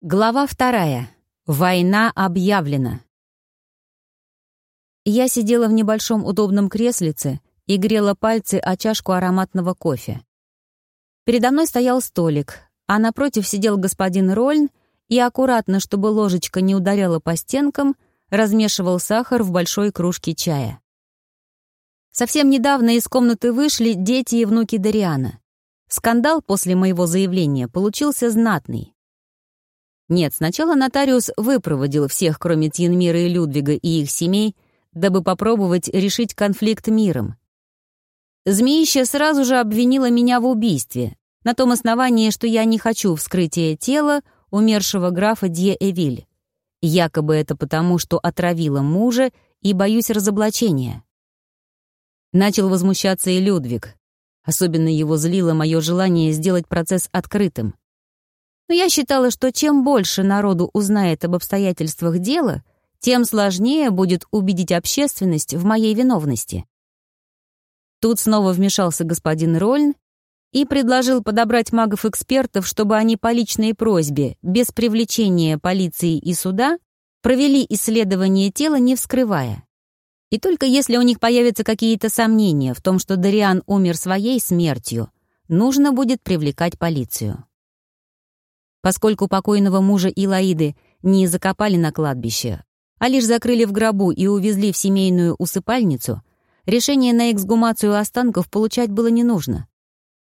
Глава вторая. Война объявлена. Я сидела в небольшом удобном креслице и грела пальцы о чашку ароматного кофе. Передо мной стоял столик, а напротив сидел господин Рольн и аккуратно, чтобы ложечка не ударяла по стенкам, размешивал сахар в большой кружке чая. Совсем недавно из комнаты вышли дети и внуки Дариана. Скандал после моего заявления получился знатный. Нет, сначала нотариус выпроводил всех, кроме Тьенмира и Людвига и их семей, дабы попробовать решить конфликт миром. Змеища сразу же обвинила меня в убийстве, на том основании, что я не хочу вскрытия тела умершего графа Дье Эвиль. Якобы это потому, что отравила мужа и боюсь разоблачения. Начал возмущаться и Людвиг. Особенно его злило мое желание сделать процесс открытым. Но я считала, что чем больше народу узнает об обстоятельствах дела, тем сложнее будет убедить общественность в моей виновности. Тут снова вмешался господин Рольн и предложил подобрать магов-экспертов, чтобы они по личной просьбе, без привлечения полиции и суда, провели исследование тела, не вскрывая. И только если у них появятся какие-то сомнения в том, что Дариан умер своей смертью, нужно будет привлекать полицию. Поскольку покойного мужа Илаиды не закопали на кладбище, а лишь закрыли в гробу и увезли в семейную усыпальницу, решение на эксгумацию останков получать было не нужно.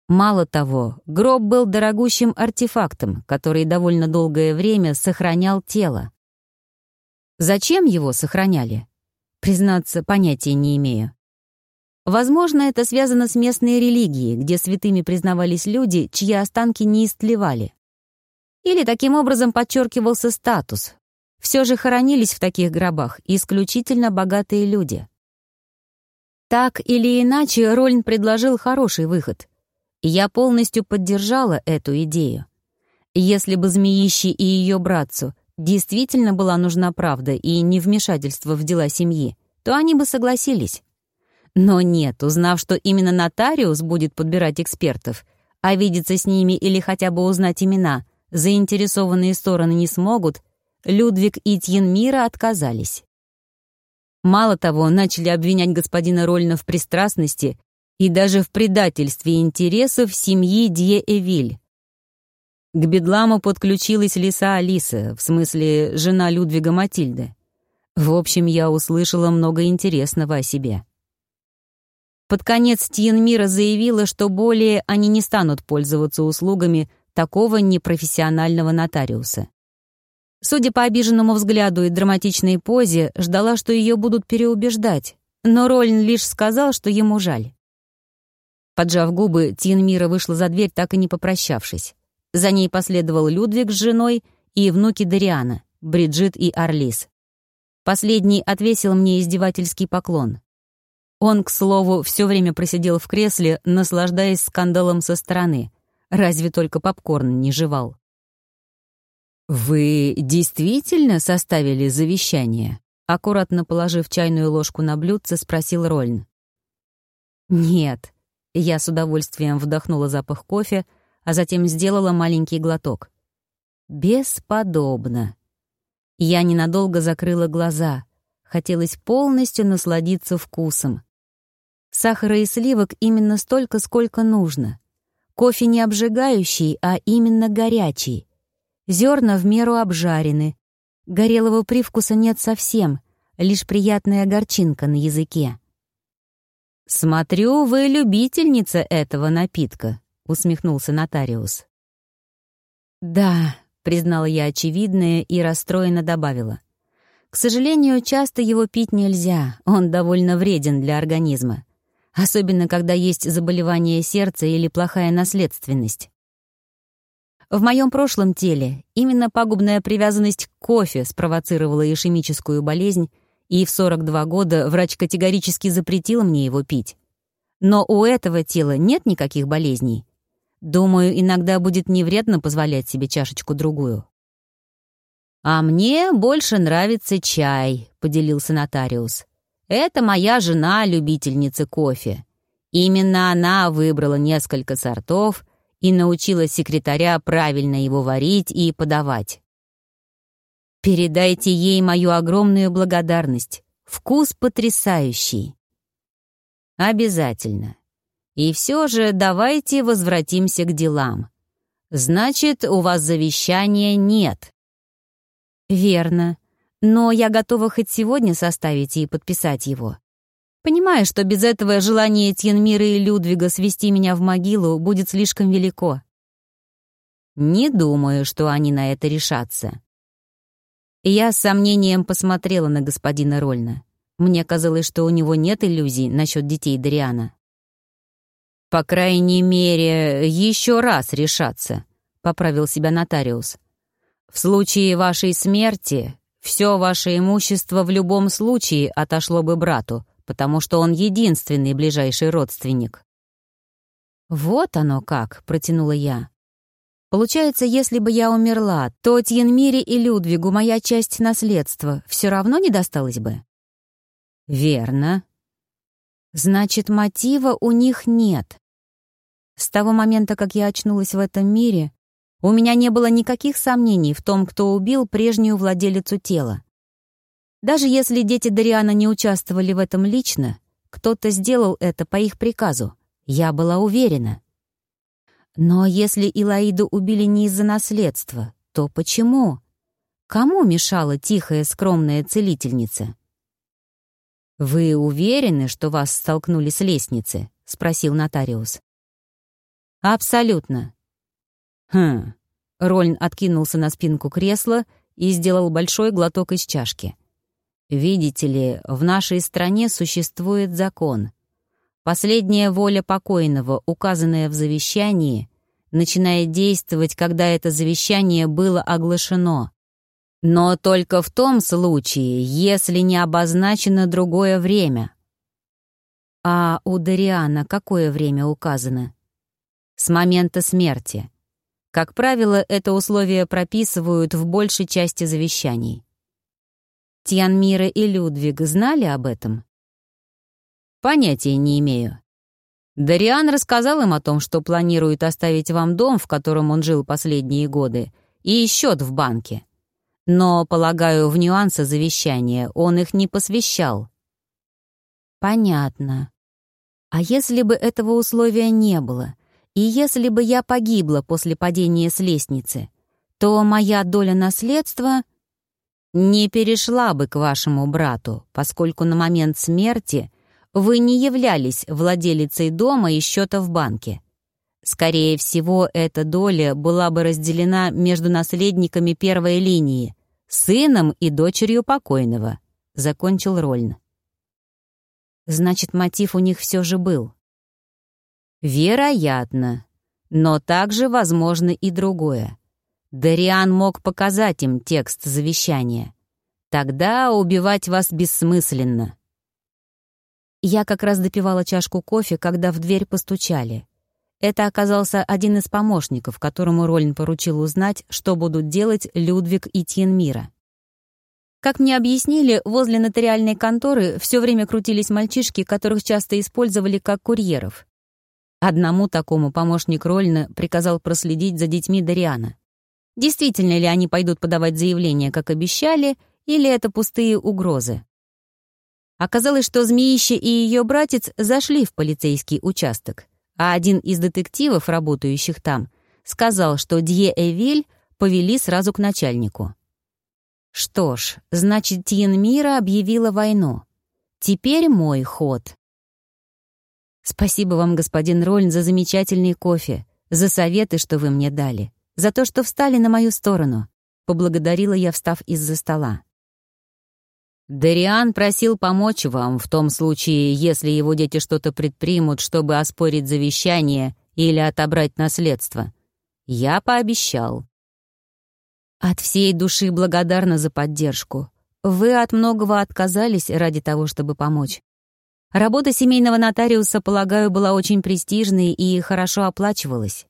Мало того, гроб был дорогущим артефактом, который довольно долгое время сохранял тело. Зачем его сохраняли? Признаться, понятия не имею. Возможно, это связано с местной религией, где святыми признавались люди, чьи останки не истлевали. Или таким образом подчеркивался статус. Все же хоронились в таких гробах исключительно богатые люди. Так или иначе, Рольн предложил хороший выход. Я полностью поддержала эту идею. Если бы Змеище и ее братцу действительно была нужна правда и не вмешательство в дела семьи, то они бы согласились. Но нет, узнав, что именно нотариус будет подбирать экспертов, а видеться с ними или хотя бы узнать имена — заинтересованные стороны не смогут, Людвиг и Тьенмира отказались. Мало того, начали обвинять господина Рольна в пристрастности и даже в предательстве интересов семьи Дье-Эвиль. К бедламу подключилась лиса Алиса, в смысле жена Людвига Матильды. В общем, я услышала много интересного о себе. Под конец Тьенмира заявила, что более они не станут пользоваться услугами такого непрофессионального нотариуса. Судя по обиженному взгляду и драматичной позе, ждала, что ее будут переубеждать, но Рольн лишь сказал, что ему жаль. Поджав губы, Тин Мира вышла за дверь, так и не попрощавшись. За ней последовал Людвиг с женой и внуки Дариана, Бриджит и Орлис. Последний отвесил мне издевательский поклон. Он, к слову, все время просидел в кресле, наслаждаясь скандалом со стороны — Разве только попкорн не жевал. «Вы действительно составили завещание?» Аккуратно положив чайную ложку на блюдце, спросил Рольн. «Нет». Я с удовольствием вдохнула запах кофе, а затем сделала маленький глоток. «Бесподобно». Я ненадолго закрыла глаза. Хотелось полностью насладиться вкусом. Сахара и сливок именно столько, сколько нужно. Кофе не обжигающий, а именно горячий. Зерна в меру обжарены. Горелого привкуса нет совсем, лишь приятная горчинка на языке. «Смотрю, вы любительница этого напитка», — усмехнулся нотариус. «Да», — признала я очевидное и расстроенно добавила. «К сожалению, часто его пить нельзя, он довольно вреден для организма особенно когда есть заболевание сердца или плохая наследственность. В моем прошлом теле именно пагубная привязанность к кофе спровоцировала ишемическую болезнь, и в 42 года врач категорически запретил мне его пить. Но у этого тела нет никаких болезней. Думаю, иногда будет невредно позволять себе чашечку-другую. «А мне больше нравится чай», — поделился нотариус. Это моя жена, любительница кофе. Именно она выбрала несколько сортов и научила секретаря правильно его варить и подавать. Передайте ей мою огромную благодарность. Вкус потрясающий. Обязательно. И все же давайте возвратимся к делам. Значит, у вас завещания нет. Верно. Но я готова хоть сегодня составить и подписать его. Понимаю, что без этого желание Тьенмира и Людвига свести меня в могилу будет слишком велико. Не думаю, что они на это решатся. Я с сомнением посмотрела на господина Рольна. Мне казалось, что у него нет иллюзий насчет детей Дариана. «По крайней мере, еще раз решаться», — поправил себя нотариус. «В случае вашей смерти все ваше имущество в любом случае отошло бы брату, потому что он единственный ближайший родственник». «Вот оно как», — протянула я. «Получается, если бы я умерла, то Тьенмире и Людвигу моя часть наследства все равно не досталась бы?» «Верно». «Значит, мотива у них нет». С того момента, как я очнулась в этом мире, у меня не было никаких сомнений в том, кто убил прежнюю владелицу тела. Даже если дети Дариана не участвовали в этом лично, кто-то сделал это по их приказу. Я была уверена. Но если Илаиду убили не из-за наследства, то почему? Кому мешала тихая, скромная целительница? «Вы уверены, что вас столкнули с лестницы?» — спросил нотариус. «Абсолютно». «Хм». Рольн откинулся на спинку кресла и сделал большой глоток из чашки. «Видите ли, в нашей стране существует закон. Последняя воля покойного, указанная в завещании, начинает действовать, когда это завещание было оглашено. Но только в том случае, если не обозначено другое время. А у Дариана какое время указано? С момента смерти. Как правило, это условие прописывают в большей части завещаний. Тьянмира и Людвиг знали об этом? Понятия не имею. Дариан рассказал им о том, что планирует оставить вам дом, в котором он жил последние годы, и счет в банке. Но, полагаю, в нюансы завещания он их не посвящал. Понятно. А если бы этого условия не было, и если бы я погибла после падения с лестницы, то моя доля наследства не перешла бы к вашему брату, поскольку на момент смерти вы не являлись владелицей дома и счета в банке. Скорее всего, эта доля была бы разделена между наследниками первой линии, сыном и дочерью покойного, — закончил Рольн. Значит, мотив у них все же был. Вероятно. Но также возможно и другое. Дариан мог показать им текст завещания. Тогда убивать вас бессмысленно. Я как раз допивала чашку кофе, когда в дверь постучали. Это оказался один из помощников, которому Рольн поручил узнать, что будут делать Людвиг и Тьенмира. Как мне объяснили, возле нотариальной конторы все время крутились мальчишки, которых часто использовали как курьеров. Одному такому помощник Рольна приказал проследить за детьми Дариана. Действительно ли они пойдут подавать заявление, как обещали, или это пустые угрозы? Оказалось, что Змеище и ее братец зашли в полицейский участок а один из детективов, работающих там, сказал, что Дье Эвиль повели сразу к начальнику. Что ж, значит, Тьенмира объявила войну. Теперь мой ход. Спасибо вам, господин Рольн, за замечательный кофе, за советы, что вы мне дали, за то, что встали на мою сторону. Поблагодарила я, встав из-за стола. Дариан просил помочь вам в том случае, если его дети что-то предпримут, чтобы оспорить завещание или отобрать наследство. Я пообещал. От всей души благодарна за поддержку. Вы от многого отказались ради того, чтобы помочь. Работа семейного нотариуса, полагаю, была очень престижной и хорошо оплачивалась.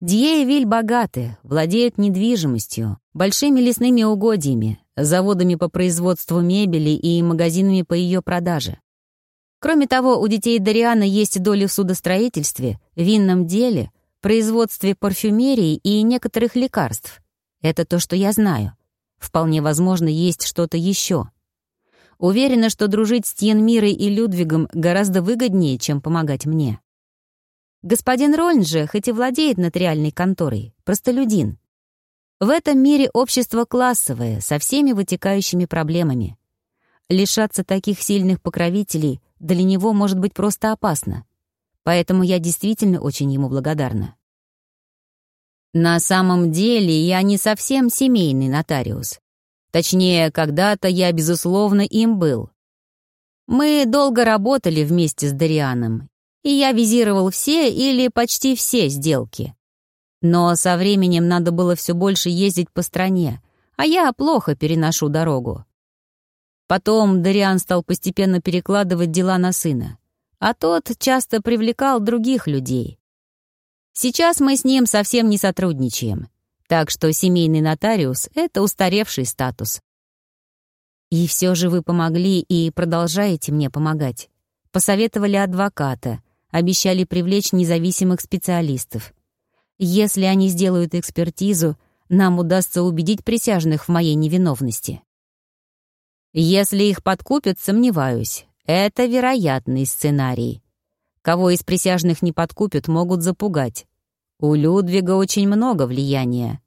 Дье богаты, владеют недвижимостью, большими лесными угодьями, заводами по производству мебели и магазинами по ее продаже. Кроме того, у детей Дариана есть доли в судостроительстве, винном деле, производстве парфюмерии и некоторых лекарств. Это то, что я знаю. Вполне возможно, есть что-то еще. Уверена, что дружить с Тьенмирой и Людвигом гораздо выгоднее, чем помогать мне. Господин Рольн же, хоть и владеет нотариальной конторой, простолюдин. В этом мире общество классовое, со всеми вытекающими проблемами. Лишаться таких сильных покровителей для него может быть просто опасно. Поэтому я действительно очень ему благодарна. На самом деле я не совсем семейный нотариус. Точнее, когда-то я, безусловно, им был. Мы долго работали вместе с Дарианом, и я визировал все или почти все сделки. Но со временем надо было все больше ездить по стране, а я плохо переношу дорогу. Потом Дариан стал постепенно перекладывать дела на сына, а тот часто привлекал других людей. Сейчас мы с ним совсем не сотрудничаем, так что семейный нотариус — это устаревший статус. И все же вы помогли и продолжаете мне помогать. Посоветовали адвоката, обещали привлечь независимых специалистов. Если они сделают экспертизу, нам удастся убедить присяжных в моей невиновности. Если их подкупят, сомневаюсь. Это вероятный сценарий. Кого из присяжных не подкупят, могут запугать. У Людвига очень много влияния.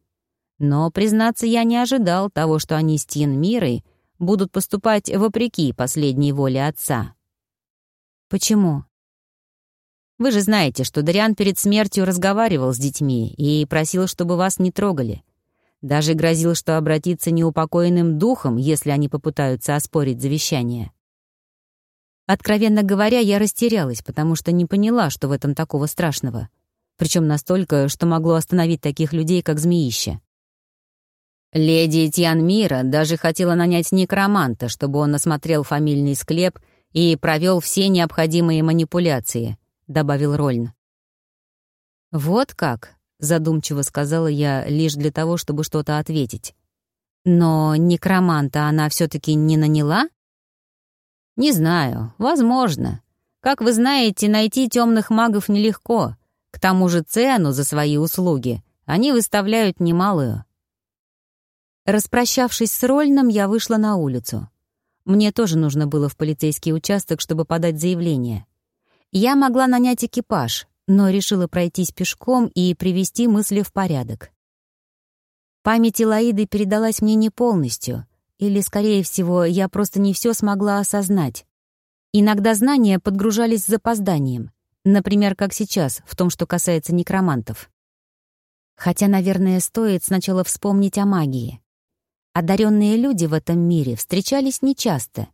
Но, признаться, я не ожидал того, что они с Тьенмирой будут поступать вопреки последней воле отца. Почему? Вы же знаете, что Дариан перед смертью разговаривал с детьми и просил, чтобы вас не трогали. Даже грозил, что обратится неупокоенным духом, если они попытаются оспорить завещание. Откровенно говоря, я растерялась, потому что не поняла, что в этом такого страшного. Причем настолько, что могло остановить таких людей, как змеище. Леди Тианмира даже хотела нанять некроманта, чтобы он осмотрел фамильный склеп и провел все необходимые манипуляции, добавил Рольн. Вот как, задумчиво сказала я лишь для того, чтобы что-то ответить. Но некроманта она все-таки не наняла? «Не знаю. Возможно. Как вы знаете, найти темных магов нелегко. К тому же цену за свои услуги они выставляют немалую». Распрощавшись с Рольном, я вышла на улицу. Мне тоже нужно было в полицейский участок, чтобы подать заявление. Я могла нанять экипаж, но решила пройтись пешком и привести мысли в порядок. Память Илаиды передалась мне не полностью — или, скорее всего, я просто не все смогла осознать. Иногда знания подгружались с запозданием. Например, как сейчас, в том, что касается некромантов. Хотя, наверное, стоит сначала вспомнить о магии. Одаренные люди в этом мире встречались нечасто.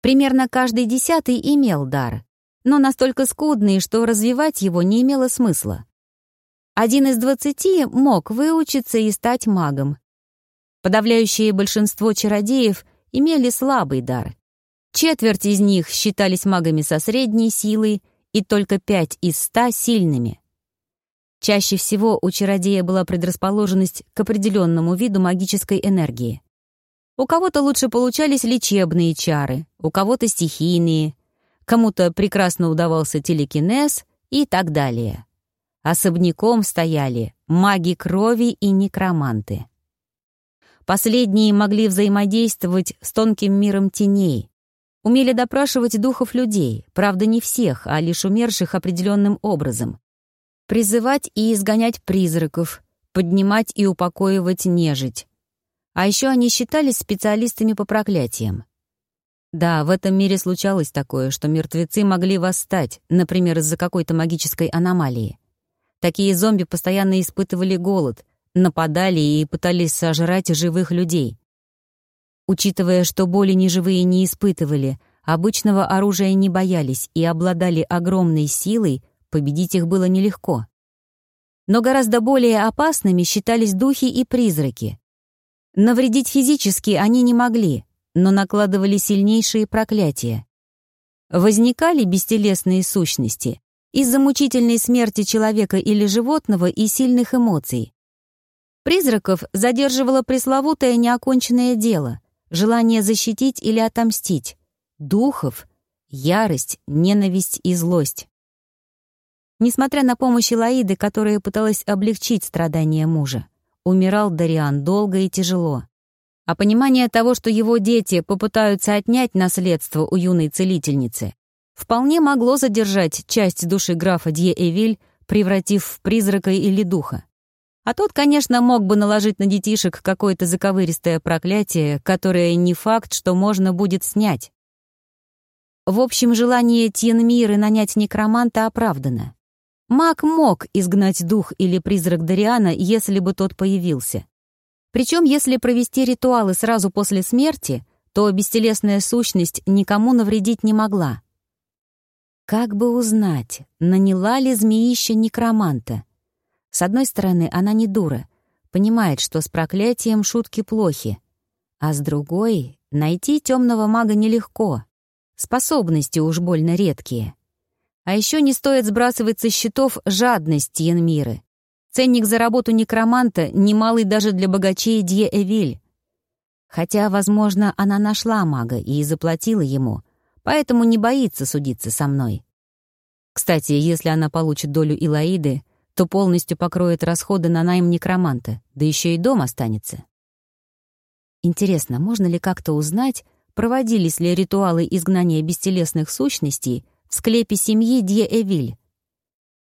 Примерно каждый десятый имел дар, но настолько скудный, что развивать его не имело смысла. Один из двадцати мог выучиться и стать магом, Подавляющее большинство чародеев имели слабый дар. Четверть из них считались магами со средней силой, и только пять из ста — сильными. Чаще всего у чародея была предрасположенность к определенному виду магической энергии. У кого-то лучше получались лечебные чары, у кого-то стихийные, кому-то прекрасно удавался телекинез и так далее. Особняком стояли маги крови и некроманты. Последние могли взаимодействовать с тонким миром теней, умели допрашивать духов людей, правда не всех, а лишь умерших определенным образом, призывать и изгонять призраков, поднимать и упокоивать нежить. А еще они считались специалистами по проклятиям. Да, в этом мире случалось такое, что мертвецы могли восстать, например, из-за какой-то магической аномалии. Такие зомби постоянно испытывали голод, нападали и пытались сожрать живых людей. Учитывая, что боли неживые не испытывали, обычного оружия не боялись и обладали огромной силой, победить их было нелегко. Но гораздо более опасными считались духи и призраки. Навредить физически они не могли, но накладывали сильнейшие проклятия. Возникали бестелесные сущности из-за мучительной смерти человека или животного и сильных эмоций. Призраков задерживало пресловутое неоконченное дело, желание защитить или отомстить. Духов — ярость, ненависть и злость. Несмотря на помощь Лаиды, которая пыталась облегчить страдания мужа, умирал Дариан долго и тяжело. А понимание того, что его дети попытаются отнять наследство у юной целительницы, вполне могло задержать часть души графа Дье-Эвиль, превратив в призрака или духа. А тот, конечно, мог бы наложить на детишек какое-то заковыристое проклятие, которое не факт, что можно будет снять. В общем, желание Тьенмиры нанять некроманта оправдано. Маг мог изгнать дух или призрак Дариана, если бы тот появился. Причем, если провести ритуалы сразу после смерти, то бестелесная сущность никому навредить не могла. Как бы узнать, наняла ли змеища некроманта? С одной стороны, она не дура, понимает, что с проклятием шутки плохи. А с другой, найти темного мага нелегко. Способности уж больно редкие. А еще не стоит сбрасывать со счетов жадность Янмиры. Ценник за работу некроманта немалый даже для богачей Дье Эвиль. Хотя, возможно, она нашла мага и заплатила ему, поэтому не боится судиться со мной. Кстати, если она получит долю Илаиды, то полностью покроет расходы на найм некроманта, да еще и дом останется. Интересно, можно ли как-то узнать, проводились ли ритуалы изгнания бестелесных сущностей в склепе семьи Дье-Эвиль?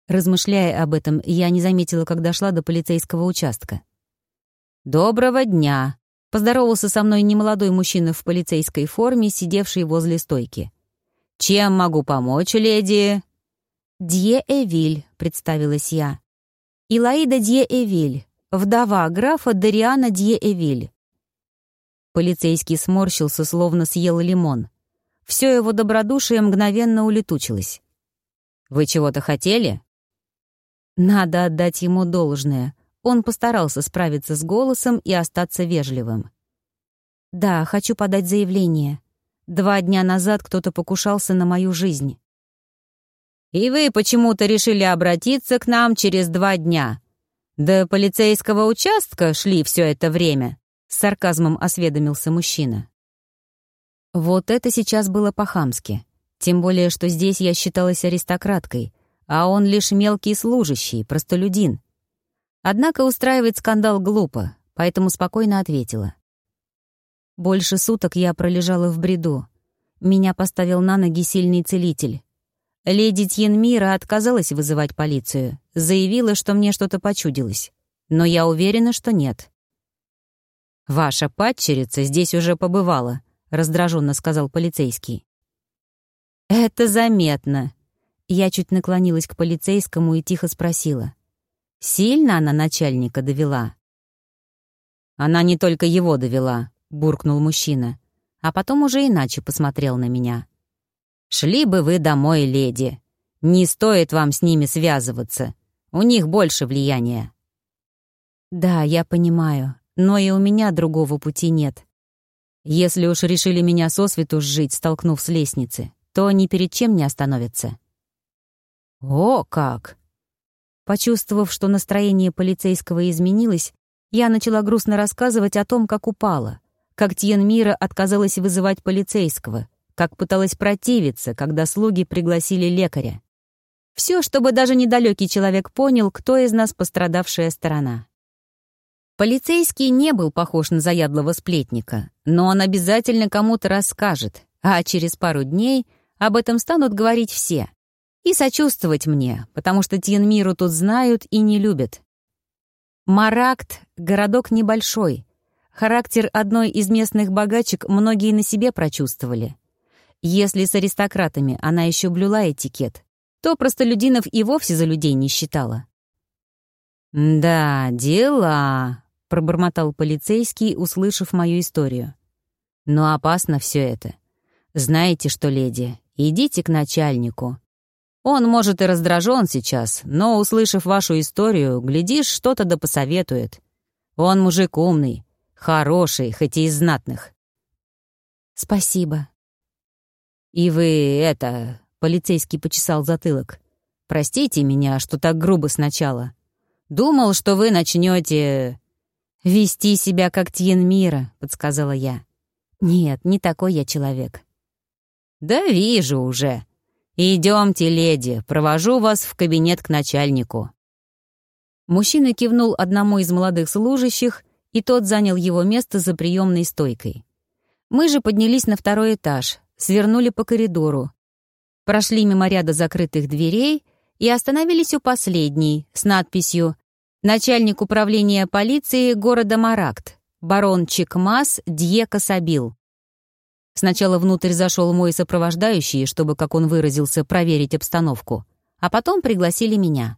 Размышляя об этом, я не заметила, как дошла до полицейского участка. «Доброго дня!» — поздоровался со мной немолодой мужчина в полицейской форме, сидевший возле стойки. «Чем могу помочь, леди?» «Дье-Эвиль», — представилась я. «Илаида Дье-Эвиль, вдова графа Дариана Дье-Эвиль». Полицейский сморщился, словно съел лимон. Все его добродушие мгновенно улетучилось. «Вы чего-то хотели?» Надо отдать ему должное. Он постарался справиться с голосом и остаться вежливым. «Да, хочу подать заявление. Два дня назад кто-то покушался на мою жизнь. И вы почему-то решили обратиться к нам через два дня. До полицейского участка шли все это время?» С сарказмом осведомился мужчина. Вот это сейчас было по-хамски. Тем более, что здесь я считалась аристократкой, а он лишь мелкий служащий, простолюдин. Однако устраивать скандал глупо, поэтому спокойно ответила. Больше суток я пролежала в бреду. Меня поставил на ноги сильный целитель. Леди Тьенмира отказалась вызывать полицию, заявила, что мне что-то почудилось. Но я уверена, что нет. «Ваша падчерица здесь уже побывала», — раздраженно сказал полицейский. «Это заметно». Я чуть наклонилась к полицейскому и тихо спросила. «Сильно она начальника довела?» «Она не только его довела», — буркнул мужчина, а потом уже иначе посмотрел на меня. «Шли бы вы домой, леди. Не стоит вам с ними связываться. У них больше влияния». «Да, я понимаю, но и у меня другого пути нет. Если уж решили меня сосвету сжить, столкнув с лестницы, то ни перед чем не остановятся». «О, как!» Почувствовав, что настроение полицейского изменилось, я начала грустно рассказывать о том, как упала, как Тьен Мира отказалась вызывать полицейского, как пыталась противиться, когда слуги пригласили лекаря. Все, чтобы даже недалекий человек понял, кто из нас пострадавшая сторона. Полицейский не был похож на заядлого сплетника, но он обязательно кому-то расскажет, а через пару дней об этом станут говорить все. И сочувствовать мне, потому что Тьенмиру тут знают и не любят. Маракт — городок небольшой. Характер одной из местных богачек многие на себе прочувствовали. Если с аристократами она еще блюла этикет, то простолюдинов и вовсе за людей не считала. «Да, дела», — пробормотал полицейский, услышав мою историю. «Но опасно все это. Знаете что, леди, идите к начальнику. Он, может, и раздражен сейчас, но, услышав вашу историю, глядишь, что-то да посоветует. Он мужик умный, хороший, хоть и из знатных». «Спасибо», «И вы это...» — полицейский почесал затылок. «Простите меня, что так грубо сначала. Думал, что вы начнете «Вести себя как Тьен Мира», — подсказала я. «Нет, не такой я человек». «Да вижу уже. Идемте, леди, провожу вас в кабинет к начальнику». Мужчина кивнул одному из молодых служащих, и тот занял его место за приемной стойкой. Мы же поднялись на второй этаж, свернули по коридору, прошли мимо ряда закрытых дверей и остановились у последней с надписью «Начальник управления полиции города Маракт, барон Чекмас Дье Касабил». Сначала внутрь зашел мой сопровождающий, чтобы, как он выразился, проверить обстановку, а потом пригласили меня.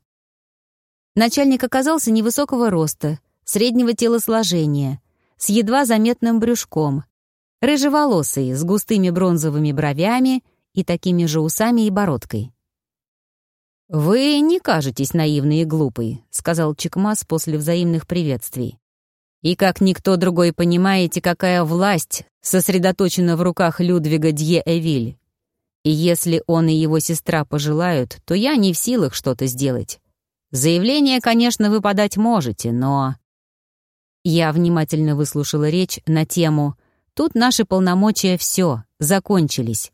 Начальник оказался невысокого роста, среднего телосложения, с едва заметным брюшком, рыжеволосый, с густыми бронзовыми бровями и такими же усами и бородкой. «Вы не кажетесь наивной и глупой», — сказал Чекмас после взаимных приветствий. «И как никто другой понимаете, какая власть сосредоточена в руках Людвига Дье-Эвиль. И если он и его сестра пожелают, то я не в силах что-то сделать. Заявление, конечно, вы подать можете, но...» Я внимательно выслушала речь на тему «Тут наши полномочия все, закончились.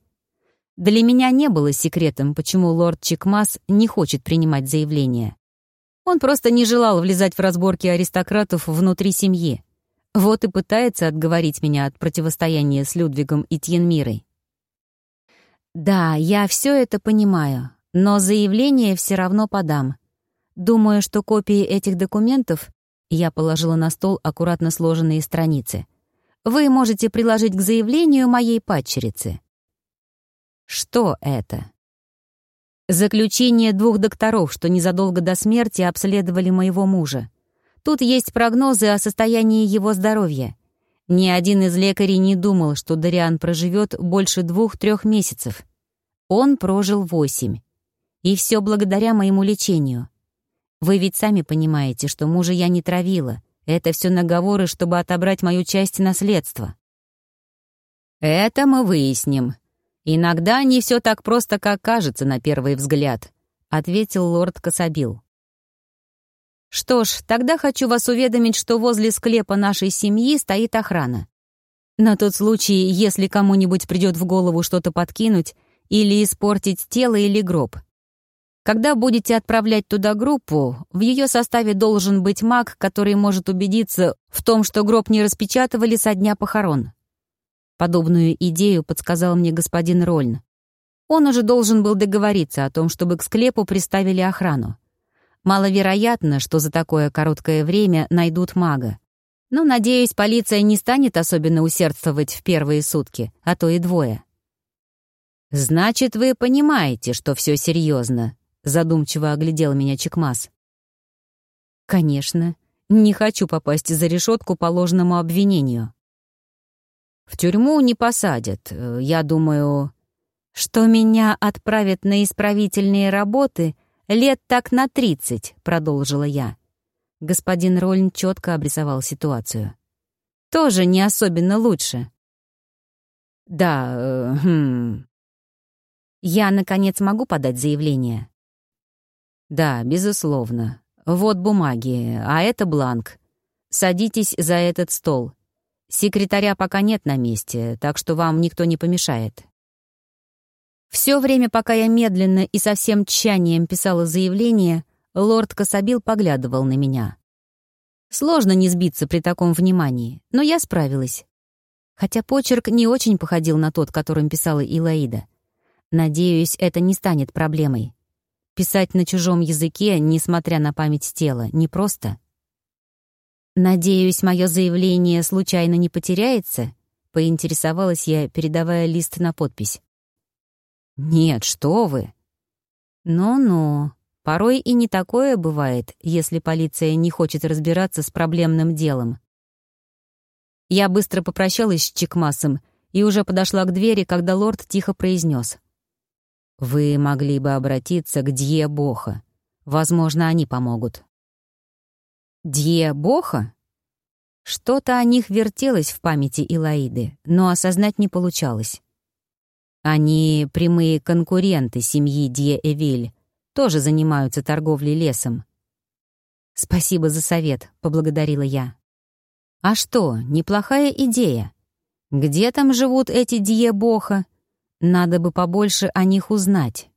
Для меня не было секретом, почему лорд Чекмас не хочет принимать заявление. Он просто не желал влезать в разборки аристократов внутри семьи. Вот и пытается отговорить меня от противостояния с Людвигом и Тьенмирой. Да, я все это понимаю, но заявление все равно подам. Думаю, что копии этих документов я положила на стол аккуратно сложенные страницы. Вы можете приложить к заявлению моей падчерицы. Что это? Заключение двух докторов, что незадолго до смерти обследовали моего мужа. Тут есть прогнозы о состоянии его здоровья. Ни один из лекарей не думал, что Дариан проживет больше двух-трех месяцев. Он прожил восемь. И все благодаря моему лечению. Вы ведь сами понимаете, что мужа я не травила. Это все наговоры, чтобы отобрать мою часть наследства. Это мы выясним, «Иногда не все так просто, как кажется на первый взгляд», — ответил лорд Касабил. «Что ж, тогда хочу вас уведомить, что возле склепа нашей семьи стоит охрана. На тот случай, если кому-нибудь придет в голову что-то подкинуть или испортить тело или гроб. Когда будете отправлять туда группу, в ее составе должен быть маг, который может убедиться в том, что гроб не распечатывали со дня похорон. Подобную идею подсказал мне господин Рольн. Он уже должен был договориться о том, чтобы к склепу приставили охрану. Маловероятно, что за такое короткое время найдут мага. Но, надеюсь, полиция не станет особенно усердствовать в первые сутки, а то и двое. «Значит, вы понимаете, что все серьезно», — задумчиво оглядел меня Чекмас. «Конечно. Не хочу попасть за решетку по ложному обвинению». В тюрьму не посадят. Я думаю, что меня отправят на исправительные работы лет так на тридцать, продолжила я. Господин Рольн четко обрисовал ситуацию. Тоже не особенно лучше. Да, э, хм. Я, наконец, могу подать заявление? Да, безусловно. Вот бумаги, а это бланк. Садитесь за этот стол. Секретаря пока нет на месте, так что вам никто не помешает. Все время, пока я медленно и со всем тщанием писала заявление, лорд Касабил поглядывал на меня. Сложно не сбиться при таком внимании, но я справилась. Хотя почерк не очень походил на тот, которым писала Илаида. Надеюсь, это не станет проблемой. Писать на чужом языке, несмотря на память тела, непросто. «Надеюсь, мое заявление случайно не потеряется?» — поинтересовалась я, передавая лист на подпись. «Нет, что вы!» «Ну-ну, порой и не такое бывает, если полиция не хочет разбираться с проблемным делом». Я быстро попрощалась с Чекмасом и уже подошла к двери, когда лорд тихо произнес: «Вы могли бы обратиться к Дье Боха. Возможно, они помогут». Дье Боха? Что-то о них вертелось в памяти Илаиды, но осознать не получалось. Они прямые конкуренты семьи Дье Эвиль, тоже занимаются торговлей лесом. «Спасибо за совет», — поблагодарила я. «А что, неплохая идея. Где там живут эти Дье Боха? Надо бы побольше о них узнать».